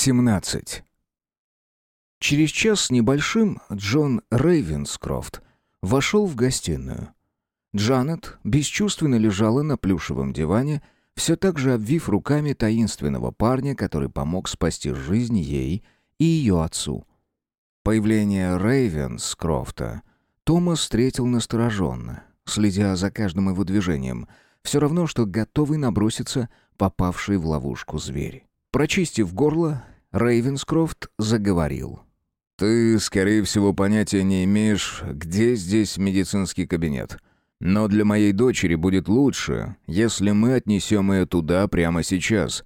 17. Через час с небольшим Джон Рейвенскрофт вошел в гостиную. Джанет бесчувственно лежала на плюшевом диване, все так же обвив руками таинственного парня, который помог спасти жизнь ей и ее отцу. Появление Рейвенскрофта Томас встретил настороженно, следя за каждым его движением, все равно, что готовый наброситься попавший в ловушку зверь. Прочистив горло, Рейвенскрофт заговорил. «Ты, скорее всего, понятия не имеешь, где здесь медицинский кабинет. Но для моей дочери будет лучше, если мы отнесем ее туда прямо сейчас».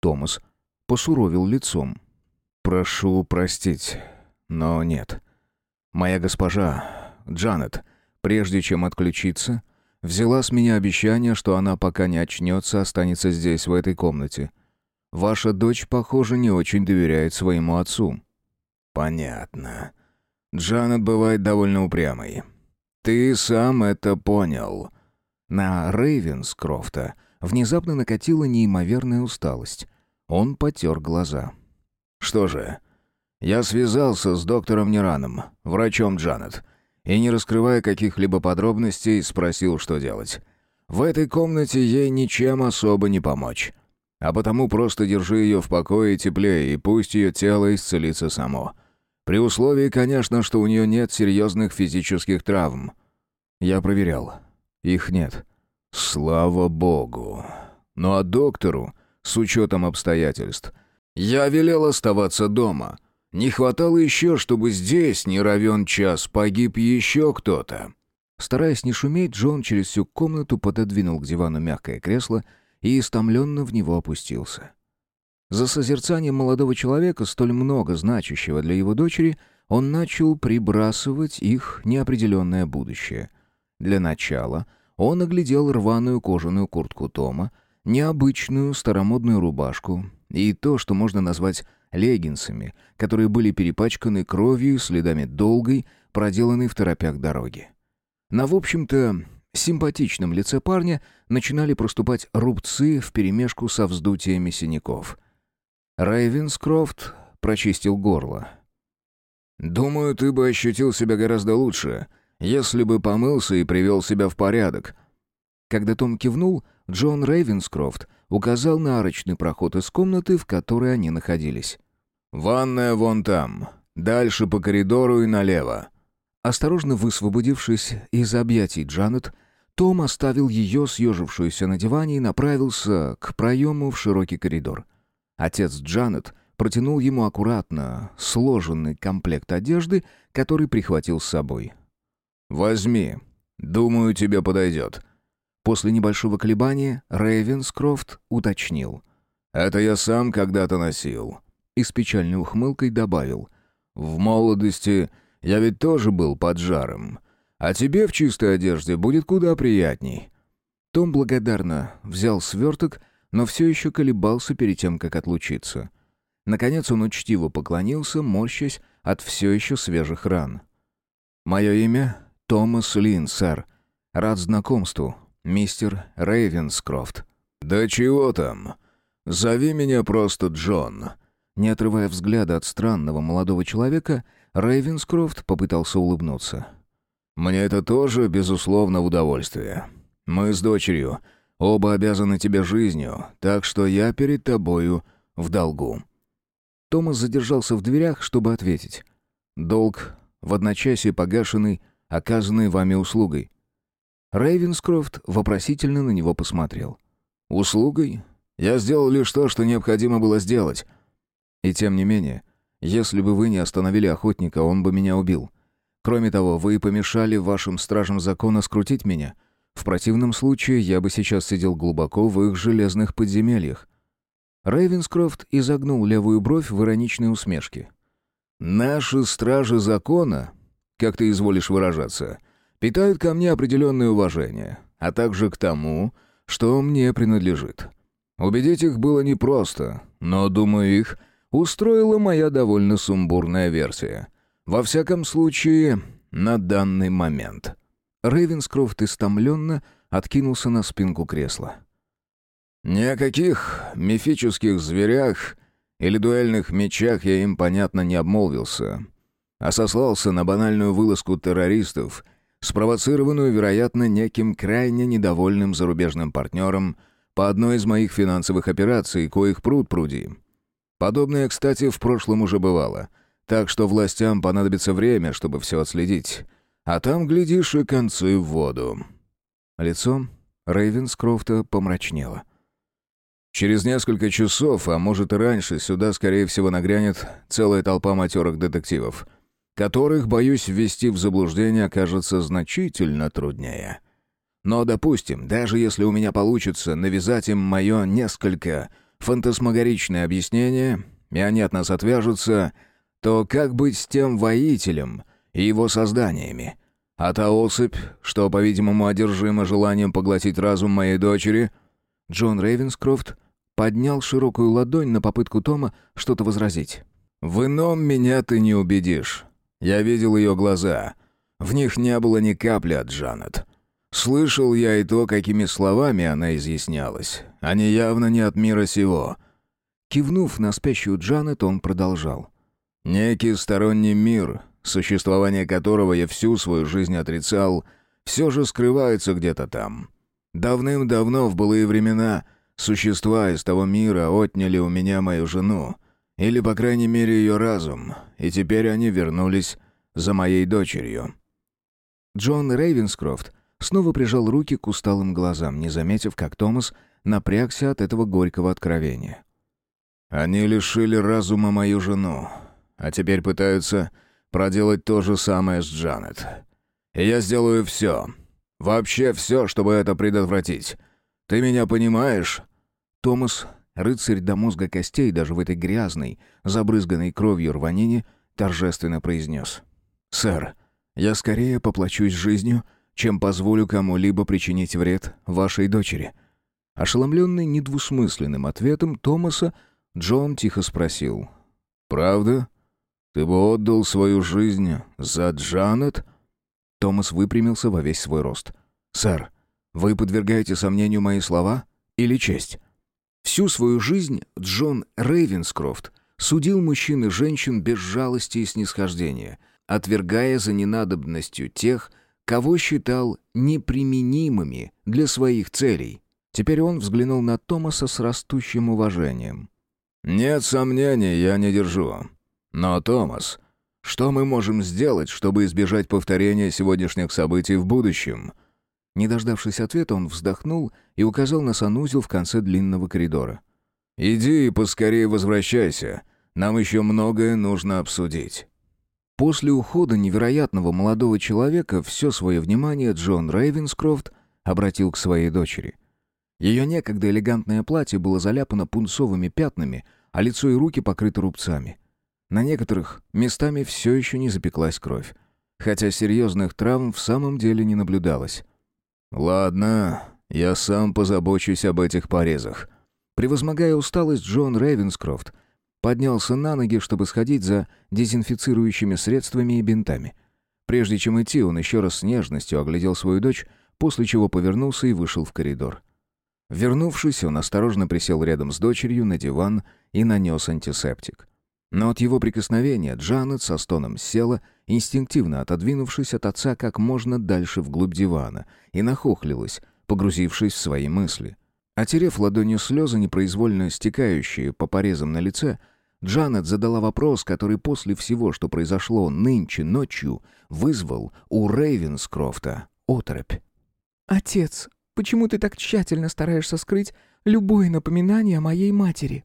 Томас посуровил лицом. «Прошу простить, но нет. Моя госпожа, Джанет, прежде чем отключиться, взяла с меня обещание, что она пока не очнется, останется здесь, в этой комнате. Ваша дочь, похоже, не очень доверяет своему отцу». «Понятно. Джанет бывает довольно упрямой. Ты сам это понял». На Рейвенскрофта внезапно накатила неимоверная усталость. Он потер глаза. «Что же, я связался с доктором Нераном, врачом Джанет, и, не раскрывая каких-либо подробностей, спросил, что делать. В этой комнате ей ничем особо не помочь. А потому просто держи ее в покое и тепле, и пусть ее тело исцелится само. При условии, конечно, что у нее нет серьезных физических травм. Я проверял. Их нет. Слава богу. Ну а доктору, с учетом обстоятельств, я велел оставаться дома. Не хватало еще, чтобы здесь, не равен час, погиб еще кто-то. Стараясь не шуметь, Джон через всю комнату пододвинул к дивану мягкое кресло и истомленно в него опустился. За созерцанием молодого человека, столь много значащего для его дочери, он начал прибрасывать их неопределенное будущее. Для начала он оглядел рваную кожаную куртку Тома, необычную старомодную рубашку и то, что можно назвать леггинсами, которые были перепачканы кровью следами долгой, проделанной в торопях дороги. На, в общем-то, симпатичном лице парня начинали проступать рубцы вперемешку со вздутиями синяков. Рейвенскрофт прочистил горло. «Думаю, ты бы ощутил себя гораздо лучше, если бы помылся и привел себя в порядок». Когда Том кивнул, Джон Рейвенскрофт указал на арочный проход из комнаты, в которой они находились. «Ванная вон там, дальше по коридору и налево». Осторожно высвободившись из объятий Джанет, том оставил ее, съежившуюся на диване, и направился к проему в широкий коридор. Отец Джанет протянул ему аккуратно сложенный комплект одежды, который прихватил с собой. «Возьми. Думаю, тебе подойдет». После небольшого колебания Рейвенскрофт уточнил. «Это я сам когда-то носил». И с печальной ухмылкой добавил. «В молодости я ведь тоже был под жаром. А тебе в чистой одежде будет куда приятней». Том благодарно взял сверток, но все еще колебался перед тем, как отлучиться. Наконец он учтиво поклонился, морщась от все еще свежих ран. «Мое имя — Томас Лин, сэр. Рад знакомству, мистер Рейвенскрофт». «Да чего там? Зови меня просто Джон». Не отрывая взгляда от странного молодого человека, Рейвенскрофт попытался улыбнуться. «Мне это тоже, безусловно, удовольствие. Мы с дочерью оба обязаны тебе жизнью, так что я перед тобою в долгу». Томас задержался в дверях, чтобы ответить. «Долг в одночасье погашенный, оказанный вами услугой». Рейвенскрофт вопросительно на него посмотрел. «Услугой? Я сделал лишь то, что необходимо было сделать». «И тем не менее, если бы вы не остановили охотника, он бы меня убил. Кроме того, вы помешали вашим стражам закона скрутить меня. В противном случае я бы сейчас сидел глубоко в их железных подземельях». Рейвенскрофт изогнул левую бровь в ироничной усмешке. «Наши стражи закона, как ты изволишь выражаться, питают ко мне определенное уважение, а также к тому, что мне принадлежит. Убедить их было непросто, но, думаю, их устроила моя довольно сумбурная версия. Во всяком случае, на данный момент». Рейвенскрофт истомленно откинулся на спинку кресла. «Ни о каких мифических зверях или дуэльных мечах я им, понятно, не обмолвился, а сослался на банальную вылазку террористов, спровоцированную, вероятно, неким крайне недовольным зарубежным партнером по одной из моих финансовых операций, коих пруд пруди. Подобное, кстати, в прошлом уже бывало, так что властям понадобится время, чтобы все отследить. А там, глядишь, и концы в воду. Лицо Рейвенскрофта помрачнело. Через несколько часов, а может и раньше, сюда, скорее всего, нагрянет целая толпа матерых детективов, которых, боюсь, ввести в заблуждение окажется значительно труднее. Но, допустим, даже если у меня получится навязать им мое несколько фантасмагоричное объяснение, и они от нас отвяжутся, то как быть с тем воителем и его созданиями? А та особь, что, по-видимому, одержима желанием поглотить разум моей дочери... Джон Рейвенскрофт поднял широкую ладонь на попытку Тома что-то возразить. «В ином меня ты не убедишь. Я видел ее глаза. В них не было ни капли от Джанет. Слышал я и то, какими словами она изъяснялась. Они явно не от мира сего». Кивнув на спящую Джанет, он продолжал. «Некий сторонний мир, существование которого я всю свою жизнь отрицал, все же скрывается где-то там. Давным-давно, в былые времена, Существа из того мира отняли у меня мою жену, или, по крайней мере, ее разум, и теперь они вернулись за моей дочерью». Джон Рейвенскрофт снова прижал руки к усталым глазам, не заметив, как Томас напрягся от этого горького откровения. «Они лишили разума мою жену, а теперь пытаются проделать то же самое с Джанет. И я сделаю все, вообще все, чтобы это предотвратить. Ты меня понимаешь?» Томас, рыцарь до мозга костей даже в этой грязной, забрызганной кровью рванине, торжественно произнес. «Сэр, я скорее поплачусь жизнью, чем позволю кому-либо причинить вред вашей дочери». Ошеломленный недвусмысленным ответом Томаса, Джон тихо спросил. «Правда? Ты бы отдал свою жизнь за Джанет?» Томас выпрямился во весь свой рост. «Сэр, вы подвергаете сомнению мои слова или честь? Всю свою жизнь Джон Рейвенскрофт судил мужчин и женщин без жалости и снисхождения, отвергая за ненадобностью тех, кого считал неприменимыми для своих целей. Теперь он взглянул на Томаса с растущим уважением. «Нет сомнений, я не держу. Но, Томас, что мы можем сделать, чтобы избежать повторения сегодняшних событий в будущем?» Не дождавшись ответа, он вздохнул и указал на санузел в конце длинного коридора. «Иди и поскорее возвращайся. Нам еще многое нужно обсудить». После ухода невероятного молодого человека все свое внимание Джон Рейвенскрофт обратил к своей дочери. Ее некогда элегантное платье было заляпано пунцовыми пятнами, а лицо и руки покрыты рубцами. На некоторых местами все еще не запеклась кровь, хотя серьезных травм в самом деле не наблюдалось. «Ладно, я сам позабочусь об этих порезах». Превозмогая усталость, Джон Рейвенскрофт поднялся на ноги, чтобы сходить за дезинфицирующими средствами и бинтами. Прежде чем идти, он еще раз с нежностью оглядел свою дочь, после чего повернулся и вышел в коридор. Вернувшись, он осторожно присел рядом с дочерью на диван и нанес антисептик. Но от его прикосновения Джанет со стоном села, инстинктивно отодвинувшись от отца как можно дальше вглубь дивана, и нахохлилась, погрузившись в свои мысли. Отерев ладонью слезы, непроизвольно стекающие по порезам на лице, Джанет задала вопрос, который после всего, что произошло нынче ночью, вызвал у Рейвенскрофта оторопь. «Отец, почему ты так тщательно стараешься скрыть любое напоминание о моей матери?»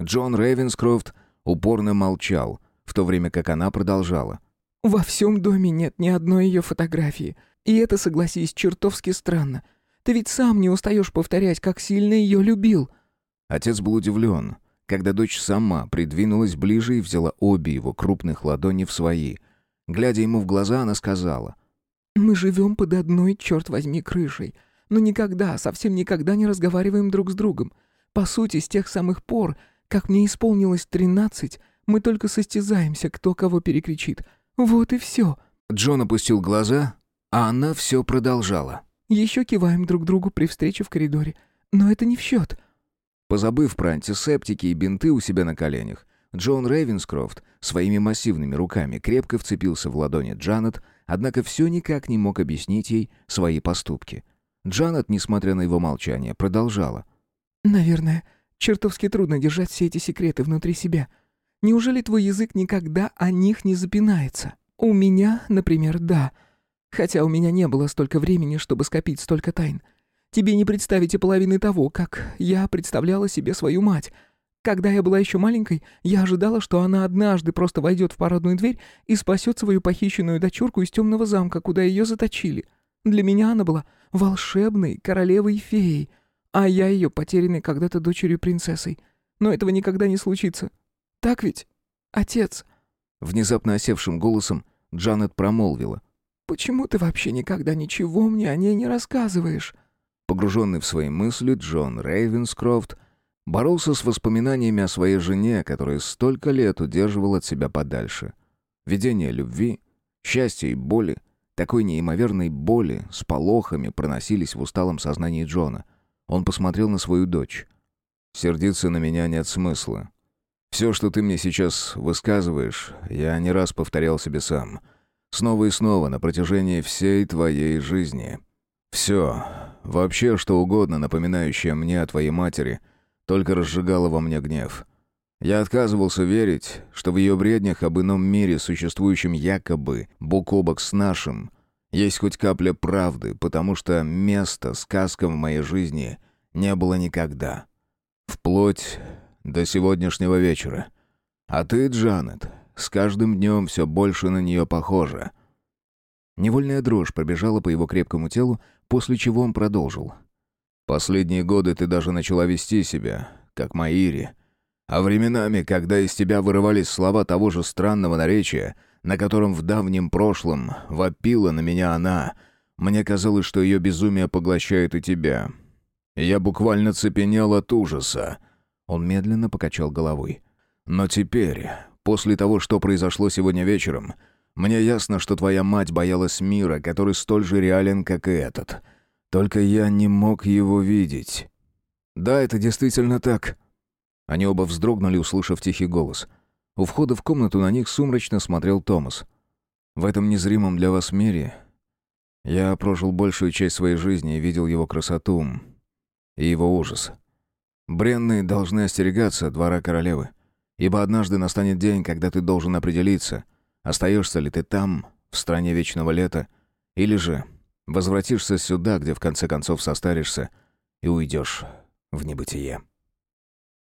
Джон Рейвенскрофт упорно молчал, в то время как она продолжала. «Во всем доме нет ни одной ее фотографии. И это, согласись, чертовски странно. Ты ведь сам не устаешь повторять, как сильно ее любил». Отец был удивлен, когда дочь сама придвинулась ближе и взяла обе его крупных ладони в свои. Глядя ему в глаза, она сказала. «Мы живем под одной, черт возьми, крышей, но никогда, совсем никогда не разговариваем друг с другом. По сути, с тех самых пор, как мне исполнилось тринадцать, мы только состязаемся, кто кого перекричит. Вот и все». Джон опустил глаза, а она все продолжала. «Еще киваем друг другу при встрече в коридоре. Но это не в счет». Позабыв про антисептики и бинты у себя на коленях, Джон Рейвенскрофт своими массивными руками крепко вцепился в ладони Джанет, однако все никак не мог объяснить ей свои поступки. Джанет, несмотря на его молчание, продолжала. «Наверное, чертовски трудно держать все эти секреты внутри себя. Неужели твой язык никогда о них не запинается? У меня, например, да. Хотя у меня не было столько времени, чтобы скопить столько тайн. Тебе не представите половины того, как я представляла себе свою мать. Когда я была еще маленькой, я ожидала, что она однажды просто войдет в парадную дверь и спасет свою похищенную дочурку из темного замка, куда ее заточили. Для меня она была волшебной королевой-феей, а я ее потерянной когда-то дочерью-принцессой. Но этого никогда не случится. Так ведь, отец?» Внезапно осевшим голосом Джанет промолвила. «Почему ты вообще никогда ничего мне о ней не рассказываешь?» Погруженный в свои мысли, Джон Рейвенскрофт боролся с воспоминаниями о своей жене, которая столько лет удерживала от себя подальше. Видение любви, счастья и боли, такой неимоверной боли с полохами проносились в усталом сознании Джона. Он посмотрел на свою дочь. «Сердиться на меня нет смысла. Все, что ты мне сейчас высказываешь, я не раз повторял себе сам. Снова и снова на протяжении всей твоей жизни. Все, вообще что угодно, напоминающее мне о твоей матери, только разжигало во мне гнев. Я отказывался верить, что в ее бреднях об ином мире, существующем якобы бок о бок с нашим, есть хоть капля правды, потому что места сказкам в моей жизни не было никогда. Вплоть до сегодняшнего вечера. А ты, Джанет, с каждым днем все больше на нее похожа». Невольная дрожь пробежала по его крепкому телу, после чего он продолжил. «Последние годы ты даже начала вести себя, как Маири. А временами, когда из тебя вырывались слова того же странного наречия, на котором в давнем прошлом вопила на меня она, мне казалось, что ее безумие поглощает и тебя. Я буквально цепенел от ужаса». Он медленно покачал головой. «Но теперь, После того, что произошло сегодня вечером, мне ясно, что твоя мать боялась мира, который столь же реален, как и этот. Только я не мог его видеть. Да, это действительно так. Они оба вздрогнули, услышав тихий голос. У входа в комнату на них сумрачно смотрел Томас. В этом незримом для вас мире я прожил большую часть своей жизни и видел его красоту и его ужас. Бренные должны остерегаться двора королевы. Ибо однажды настанет день, когда ты должен определиться, остаешься ли ты там, в стране вечного лета, или же возвратишься сюда, где в конце концов состаришься и уйдешь в небытие.